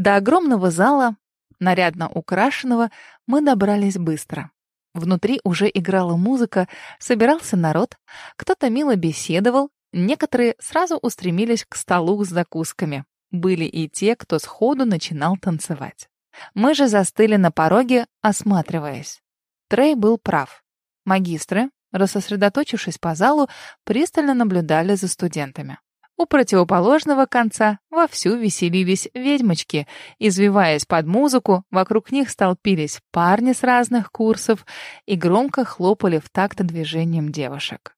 До огромного зала, нарядно украшенного, мы добрались быстро. Внутри уже играла музыка, собирался народ, кто-то мило беседовал, некоторые сразу устремились к столу с закусками. Были и те, кто сходу начинал танцевать. Мы же застыли на пороге, осматриваясь. Трей был прав. Магистры, рассосредоточившись по залу, пристально наблюдали за студентами. У противоположного конца вовсю веселились ведьмочки. Извиваясь под музыку, вокруг них столпились парни с разных курсов и громко хлопали в такт движением девушек.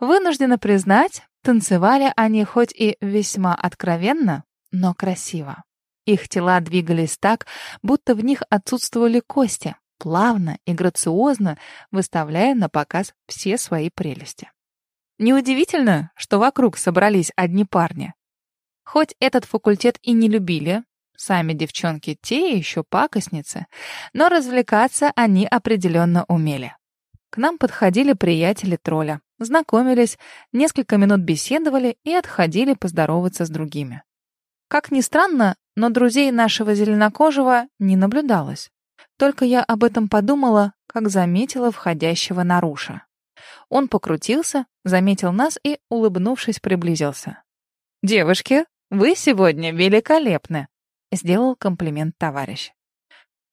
Вынуждена признать, танцевали они хоть и весьма откровенно, но красиво. Их тела двигались так, будто в них отсутствовали кости, плавно и грациозно выставляя на показ все свои прелести. Неудивительно, что вокруг собрались одни парни. Хоть этот факультет и не любили, сами девчонки те еще пакостницы, но развлекаться они определенно умели. К нам подходили приятели тролля, знакомились, несколько минут беседовали и отходили поздороваться с другими. Как ни странно, но друзей нашего зеленокожего не наблюдалось. Только я об этом подумала, как заметила входящего Наруша. Он покрутился, заметил нас и, улыбнувшись, приблизился. «Девушки, вы сегодня великолепны!» — сделал комплимент товарищ.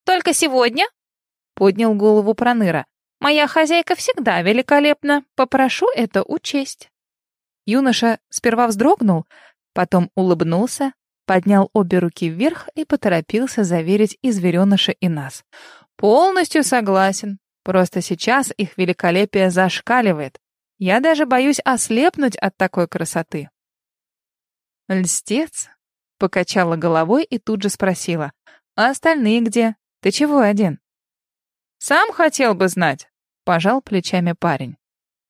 «Только сегодня?» — поднял голову Проныра. «Моя хозяйка всегда великолепна. Попрошу это учесть». Юноша сперва вздрогнул, потом улыбнулся, поднял обе руки вверх и поторопился заверить и звереныша, и нас. «Полностью согласен. Просто сейчас их великолепие зашкаливает. Я даже боюсь ослепнуть от такой красоты». «Льстец?» — покачала головой и тут же спросила. «А остальные где? Ты чего один?» «Сам хотел бы знать», — пожал плечами парень.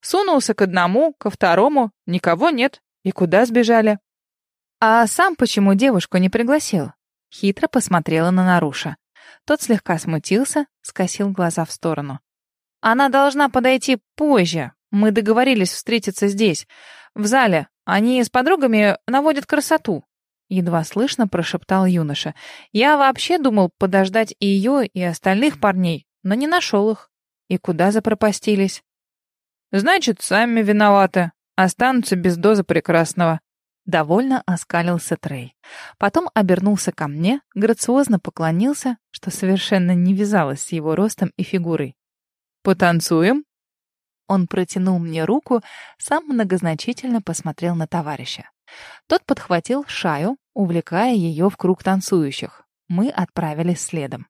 Сунулся к одному, ко второму, никого нет. И куда сбежали? «А сам почему девушку не пригласил?» Хитро посмотрела на Наруша. Тот слегка смутился, скосил глаза в сторону. «Она должна подойти позже. Мы договорились встретиться здесь, в зале. Они с подругами наводят красоту». Едва слышно прошептал юноша. «Я вообще думал подождать и ее, и остальных парней, но не нашел их. И куда запропастились?» «Значит, сами виноваты. Останутся без дозы прекрасного», Довольно оскалился Трей. Потом обернулся ко мне, грациозно поклонился, что совершенно не вязалось с его ростом и фигурой. «Потанцуем?» Он протянул мне руку, сам многозначительно посмотрел на товарища. Тот подхватил шаю, увлекая ее в круг танцующих. Мы отправились следом.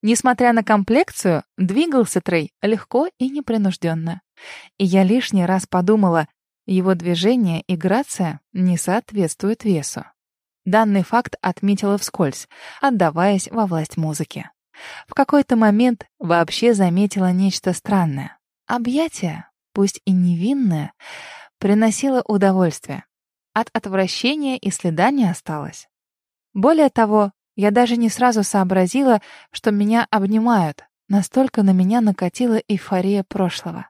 Несмотря на комплекцию, двигался Трей легко и непринужденно. И я лишний раз подумала, его движение и грация не соответствуют весу. Данный факт отметила вскользь, отдаваясь во власть музыки. В какой-то момент вообще заметила нечто странное. Объятие, пусть и невинное, приносило удовольствие. От отвращения и следа не осталось. Более того, я даже не сразу сообразила, что меня обнимают. Настолько на меня накатила эйфория прошлого.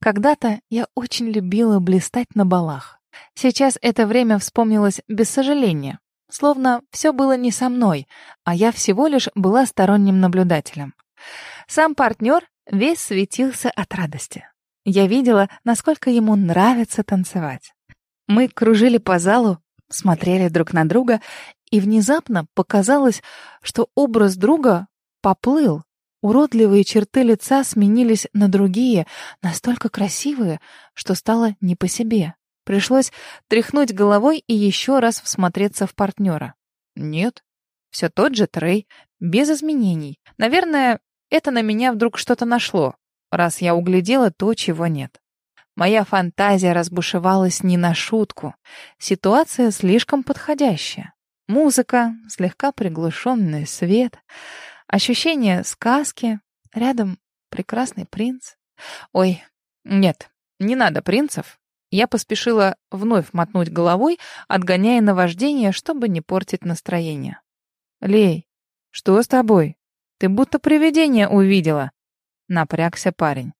Когда-то я очень любила блистать на балах. Сейчас это время вспомнилось без сожаления. Словно все было не со мной, а я всего лишь была сторонним наблюдателем. Сам партнер весь светился от радости. Я видела, насколько ему нравится танцевать. Мы кружили по залу, смотрели друг на друга, и внезапно показалось, что образ друга поплыл, Уродливые черты лица сменились на другие, настолько красивые, что стало не по себе. Пришлось тряхнуть головой и еще раз всмотреться в партнера. Нет, все тот же Трей, без изменений. Наверное, это на меня вдруг что-то нашло, раз я углядела то, чего нет. Моя фантазия разбушевалась не на шутку. Ситуация слишком подходящая. Музыка, слегка приглушенный свет — Ощущение сказки. Рядом прекрасный принц. Ой, нет, не надо принцев. Я поспешила вновь мотнуть головой, отгоняя наваждение, чтобы не портить настроение. «Лей, что с тобой? Ты будто привидение увидела», — напрягся парень.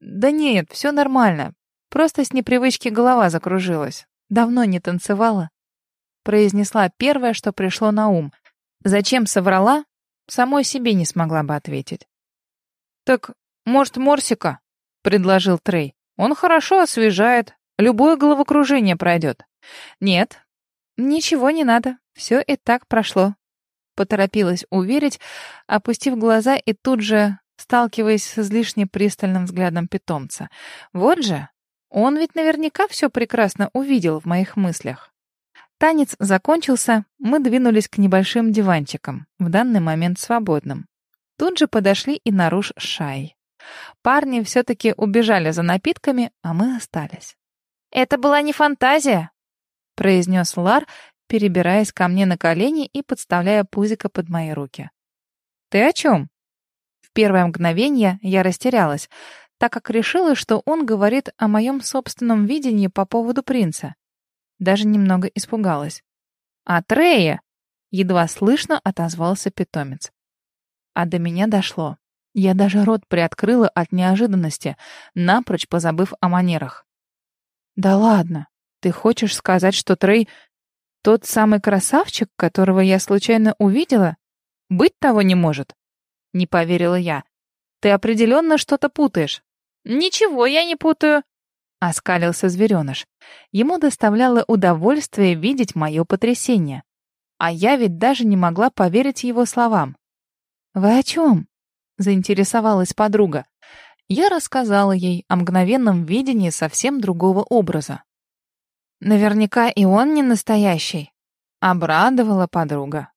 «Да нет, все нормально. Просто с непривычки голова закружилась. Давно не танцевала», — произнесла первое, что пришло на ум, Зачем соврала, самой себе не смогла бы ответить. «Так, может, Морсика?» — предложил Трей. «Он хорошо освежает, любое головокружение пройдет». «Нет, ничего не надо, все и так прошло». Поторопилась уверить, опустив глаза и тут же сталкиваясь с излишне пристальным взглядом питомца. Вот же, он ведь наверняка все прекрасно увидел в моих мыслях. Танец закончился, мы двинулись к небольшим диванчикам, в данный момент свободным. Тут же подошли и наруш Шай. Парни все-таки убежали за напитками, а мы остались. «Это была не фантазия», — произнес Лар, перебираясь ко мне на колени и подставляя пузико под мои руки. «Ты о чем?» В первое мгновение я растерялась, так как решила, что он говорит о моем собственном видении по поводу принца. Даже немного испугалась. «А Трея!» — едва слышно отозвался питомец. А до меня дошло. Я даже рот приоткрыла от неожиданности, напрочь позабыв о манерах. «Да ладно, ты хочешь сказать, что Трей тот самый красавчик, которого я случайно увидела? Быть того не может?» Не поверила я. «Ты определенно что-то путаешь». «Ничего я не путаю», — оскалился звереныш. Ему доставляло удовольствие видеть мое потрясение. А я ведь даже не могла поверить его словам. «Вы о чем?» — заинтересовалась подруга. Я рассказала ей о мгновенном видении совсем другого образа. «Наверняка и он не настоящий», — обрадовала подруга.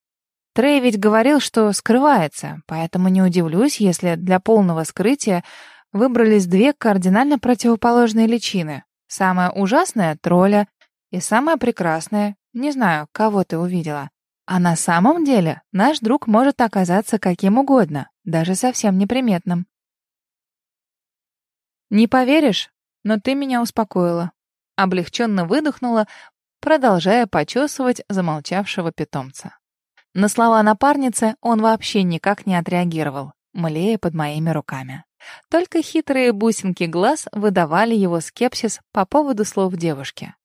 Трей ведь говорил, что скрывается, поэтому не удивлюсь, если для полного скрытия выбрались две кардинально противоположные личины. Самая ужасная — тролля, и самая прекрасная — не знаю, кого ты увидела. А на самом деле наш друг может оказаться каким угодно, даже совсем неприметным. «Не поверишь, но ты меня успокоила». Облегченно выдохнула, продолжая почесывать замолчавшего питомца. На слова напарницы он вообще никак не отреагировал, млея под моими руками. Только хитрые бусинки глаз выдавали его скепсис по поводу слов девушки.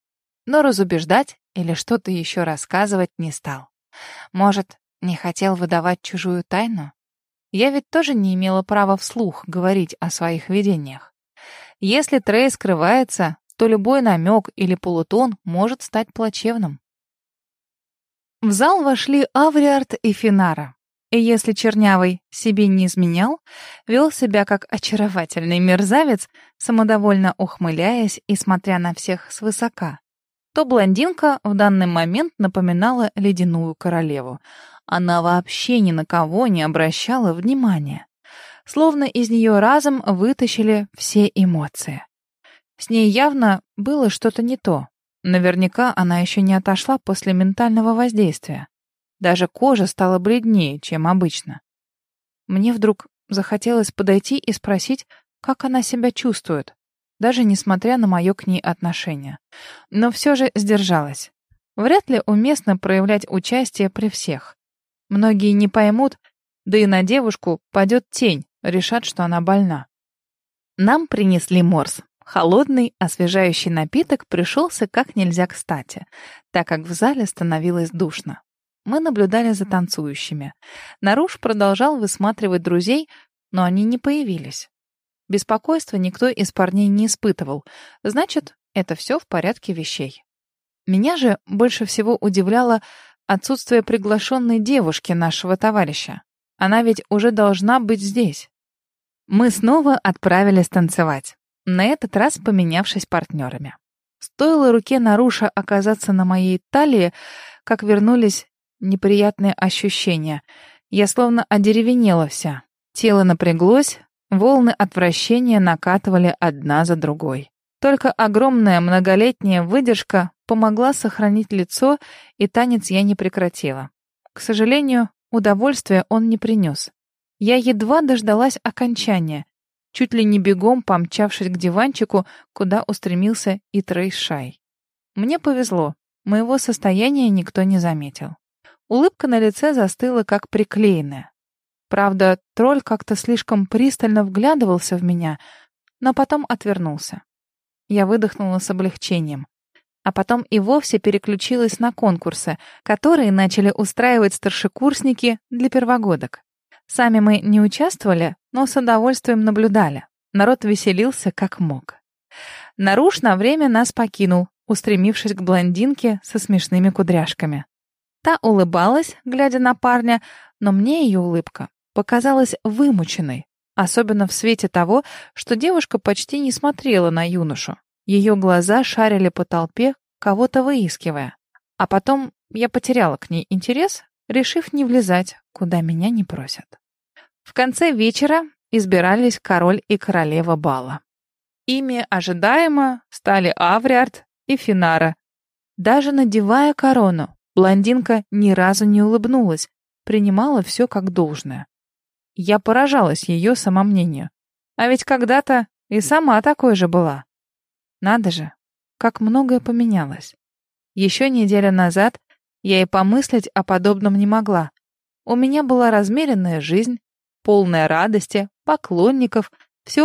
Но разубеждать или что-то еще рассказывать не стал. Может, не хотел выдавать чужую тайну? Я ведь тоже не имела права вслух говорить о своих видениях. Если Трей скрывается, то любой намек или полутон может стать плачевным. В зал вошли Авриард и Финара. И если Чернявый себе не изменял, вел себя как очаровательный мерзавец, самодовольно ухмыляясь и смотря на всех свысока, то блондинка в данный момент напоминала ледяную королеву. Она вообще ни на кого не обращала внимания. Словно из нее разом вытащили все эмоции. С ней явно было что-то не то. Наверняка она еще не отошла после ментального воздействия. Даже кожа стала бледнее, чем обычно. Мне вдруг захотелось подойти и спросить, как она себя чувствует, даже несмотря на мое к ней отношение. Но все же сдержалась. Вряд ли уместно проявлять участие при всех. Многие не поймут, да и на девушку падет тень, решат, что она больна. Нам принесли морс. Холодный, освежающий напиток пришелся как нельзя кстати, так как в зале становилось душно. Мы наблюдали за танцующими. Наруш продолжал высматривать друзей, но они не появились. Беспокойства никто из парней не испытывал. Значит, это все в порядке вещей. Меня же больше всего удивляло отсутствие приглашенной девушки нашего товарища. Она ведь уже должна быть здесь. Мы снова отправились танцевать, на этот раз поменявшись партнерами. Стоило руке Наруша оказаться на моей талии, как вернулись неприятные ощущения. Я словно одеревенела вся. Тело напряглось, волны отвращения накатывали одна за другой. Только огромная многолетняя выдержка помогла сохранить лицо, и танец я не прекратила. К сожалению, удовольствия он не принес. Я едва дождалась окончания, чуть ли не бегом помчавшись к диванчику, куда устремился и Трейшай. Мне повезло, моего состояния никто не заметил. Улыбка на лице застыла, как приклеенная. Правда, тролль как-то слишком пристально вглядывался в меня, но потом отвернулся. Я выдохнула с облегчением. а потом и вовсе переключилась на конкурсы, которые начали устраивать старшекурсники для первогодок. Сами мы не участвовали, но с удовольствием наблюдали. Народ веселился как мог. Наруш на время нас покинул, устремившись к блондинке со смешными кудряшками. Та улыбалась, глядя на парня, но мне ее улыбка показалась вымученной, особенно в свете того, что девушка почти не смотрела на юношу. Ее глаза шарили по толпе, кого-то выискивая. А потом я потеряла к ней интерес, решив не влезать, куда меня не просят. В конце вечера избирались король и королева бала. Ими ожидаемо стали Авриард и Финара. Даже надевая корону, блондинка ни разу не улыбнулась, принимала все как должное. Я поражалась ее самомнению. А ведь когда-то и сама такой же была. Надо же, как многое поменялось. Еще неделю назад я и помыслить о подобном не могла. У меня была размеренная жизнь, полная радости, поклонников —